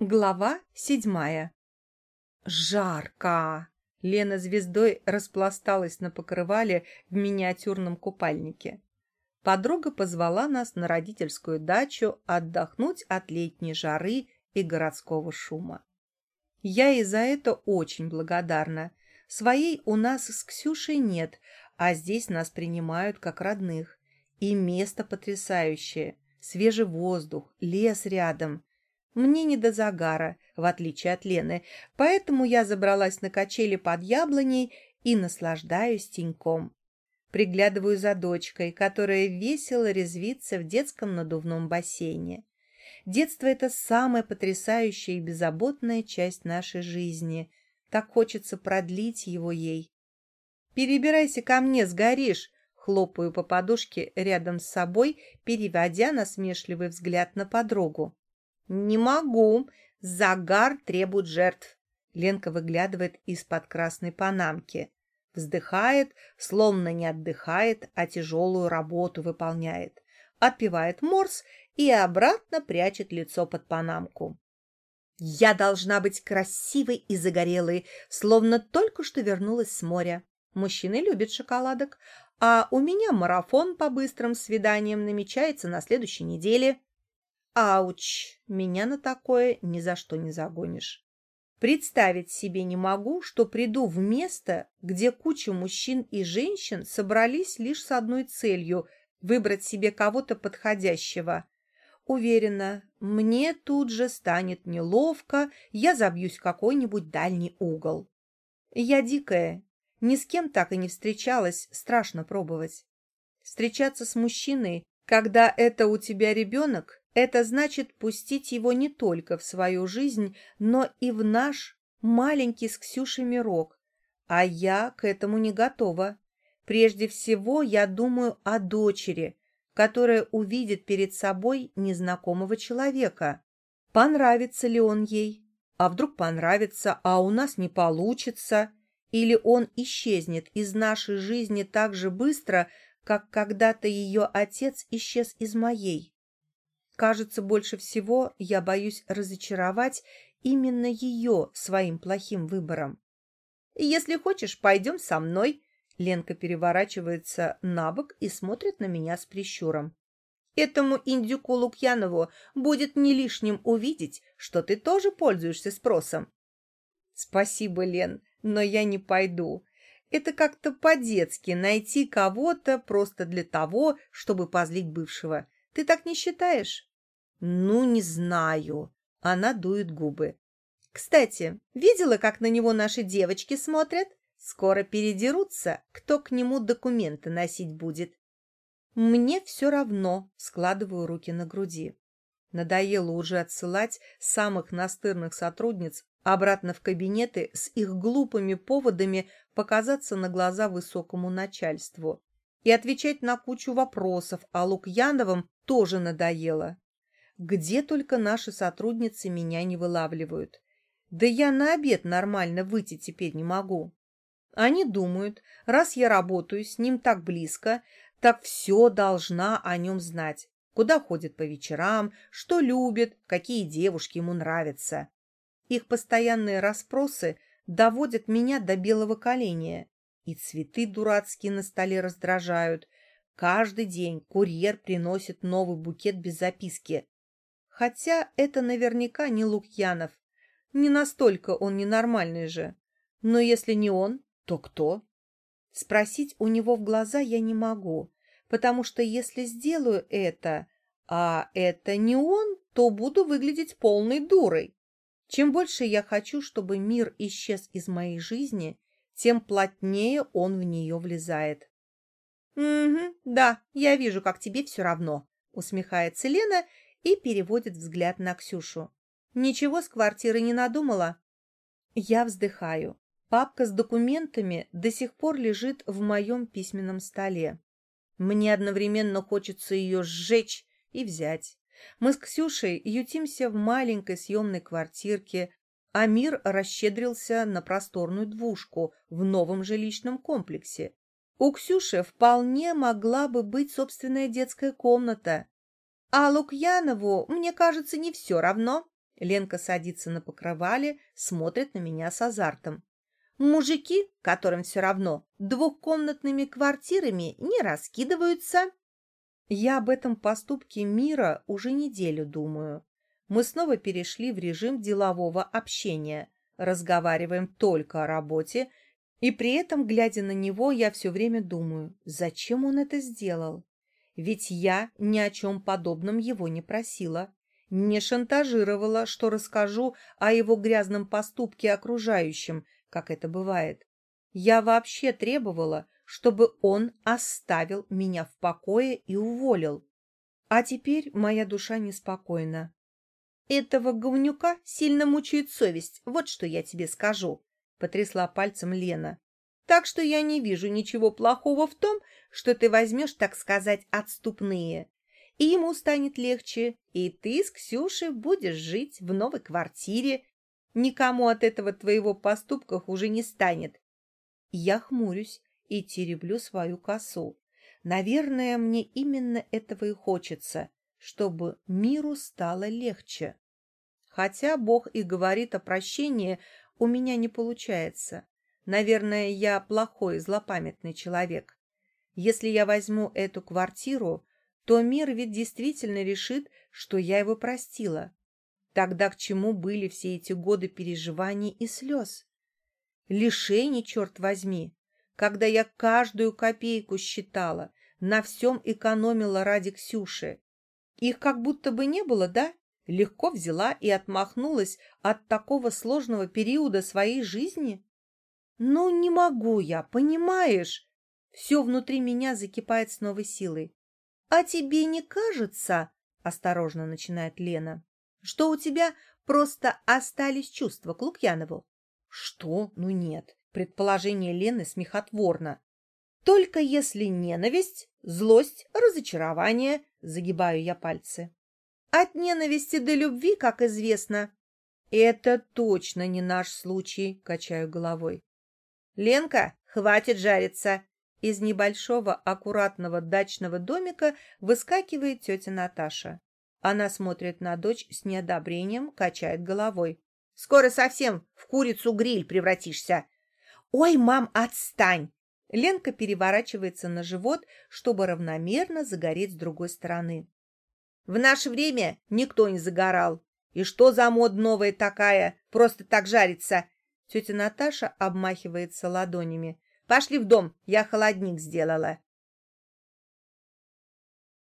Глава седьмая. Жарко! Лена звездой распласталась на покрывале в миниатюрном купальнике. Подруга позвала нас на родительскую дачу отдохнуть от летней жары и городского шума. Я и за это очень благодарна. Своей у нас с Ксюшей нет, а здесь нас принимают как родных. И место потрясающее. Свежий воздух, лес рядом. Мне не до загара, в отличие от Лены, поэтому я забралась на качели под яблоней и наслаждаюсь теньком. Приглядываю за дочкой, которая весело резвится в детском надувном бассейне. Детство — это самая потрясающая и беззаботная часть нашей жизни. Так хочется продлить его ей. «Перебирайся ко мне, сгоришь!» Хлопаю по подушке рядом с собой, переводя насмешливый взгляд на подругу. «Не могу. Загар требует жертв». Ленка выглядывает из-под красной панамки. Вздыхает, словно не отдыхает, а тяжелую работу выполняет. Отпивает морс и обратно прячет лицо под панамку. Я должна быть красивой и загорелой, словно только что вернулась с моря. Мужчины любят шоколадок, а у меня марафон по быстрым свиданиям намечается на следующей неделе. Ауч, меня на такое ни за что не загонишь. Представить себе не могу, что приду в место, где куча мужчин и женщин собрались лишь с одной целью – выбрать себе кого-то подходящего. Уверена, мне тут же станет неловко, я забьюсь в какой-нибудь дальний угол. Я дикая, ни с кем так и не встречалась, страшно пробовать. Встречаться с мужчиной, когда это у тебя ребенок, это значит пустить его не только в свою жизнь, но и в наш маленький с Ксюшей мирок. А я к этому не готова. Прежде всего я думаю о дочери, которая увидит перед собой незнакомого человека. Понравится ли он ей? А вдруг понравится, а у нас не получится? Или он исчезнет из нашей жизни так же быстро, как когда-то ее отец исчез из моей. Кажется, больше всего я боюсь разочаровать именно ее своим плохим выбором. «Если хочешь, пойдем со мной». Ленка переворачивается на бок и смотрит на меня с прищуром. «Этому индюку Лукьянову будет не лишним увидеть, что ты тоже пользуешься спросом». «Спасибо, Лен но я не пойду. Это как-то по-детски найти кого-то просто для того, чтобы позлить бывшего. Ты так не считаешь? Ну, не знаю. Она дует губы. Кстати, видела, как на него наши девочки смотрят? Скоро передерутся, кто к нему документы носить будет. Мне все равно, складываю руки на груди. Надоело уже отсылать самых настырных сотрудниц обратно в кабинеты с их глупыми поводами показаться на глаза высокому начальству. И отвечать на кучу вопросов о Лукьяновом тоже надоело. Где только наши сотрудницы меня не вылавливают. Да я на обед нормально выйти теперь не могу. Они думают, раз я работаю с ним так близко, так все должна о нем знать. Куда ходит по вечерам, что любит, какие девушки ему нравятся. Их постоянные расспросы доводят меня до белого коленя. И цветы дурацкие на столе раздражают. Каждый день курьер приносит новый букет без записки. Хотя это наверняка не Лукьянов. Не настолько он ненормальный же. Но если не он, то кто? Спросить у него в глаза я не могу, потому что если сделаю это, а это не он, то буду выглядеть полной дурой. Чем больше я хочу, чтобы мир исчез из моей жизни, тем плотнее он в нее влезает. «Угу, да, я вижу, как тебе все равно», — усмехается Лена и переводит взгляд на Ксюшу. «Ничего с квартиры не надумала?» Я вздыхаю. Папка с документами до сих пор лежит в моем письменном столе. Мне одновременно хочется ее сжечь и взять. Мы с Ксюшей ютимся в маленькой съемной квартирке, а мир расщедрился на просторную двушку в новом жилищном комплексе. У Ксюши вполне могла бы быть собственная детская комната. А Лукьянову, мне кажется, не все равно. Ленка садится на покрывале, смотрит на меня с азартом. Мужики, которым все равно, двухкомнатными квартирами не раскидываются. Я об этом поступке мира уже неделю думаю. Мы снова перешли в режим делового общения, разговариваем только о работе, и при этом, глядя на него, я все время думаю, зачем он это сделал? Ведь я ни о чем подобном его не просила, не шантажировала, что расскажу о его грязном поступке окружающим, как это бывает. Я вообще требовала, чтобы он оставил меня в покое и уволил. А теперь моя душа неспокойна. Этого говнюка сильно мучает совесть, вот что я тебе скажу, — потрясла пальцем Лена. Так что я не вижу ничего плохого в том, что ты возьмешь, так сказать, отступные. И ему станет легче, и ты с Ксюшей будешь жить в новой квартире, Никому от этого твоего поступка уже не станет. Я хмурюсь и тереблю свою косу. Наверное, мне именно этого и хочется, чтобы миру стало легче. Хотя Бог и говорит о прощении, у меня не получается. Наверное, я плохой, злопамятный человек. Если я возьму эту квартиру, то мир ведь действительно решит, что я его простила. Тогда к чему были все эти годы переживаний и слез? Лишений, черт возьми, когда я каждую копейку считала, на всем экономила ради Ксюши. Их как будто бы не было, да? Легко взяла и отмахнулась от такого сложного периода своей жизни? Ну, не могу я, понимаешь? Все внутри меня закипает с новой силой. А тебе не кажется, осторожно начинает Лена, что у тебя просто остались чувства к Лукьянову. Что? Ну нет. Предположение Лены смехотворно. Только если ненависть, злость, разочарование, загибаю я пальцы. От ненависти до любви, как известно. Это точно не наш случай, качаю головой. Ленка, хватит жариться. Из небольшого аккуратного дачного домика выскакивает тетя Наташа. Она смотрит на дочь с неодобрением, качает головой. «Скоро совсем в курицу-гриль превратишься!» «Ой, мам, отстань!» Ленка переворачивается на живот, чтобы равномерно загореть с другой стороны. «В наше время никто не загорал. И что за мод новая такая? Просто так жарится!» Тетя Наташа обмахивается ладонями. «Пошли в дом, я холодник сделала».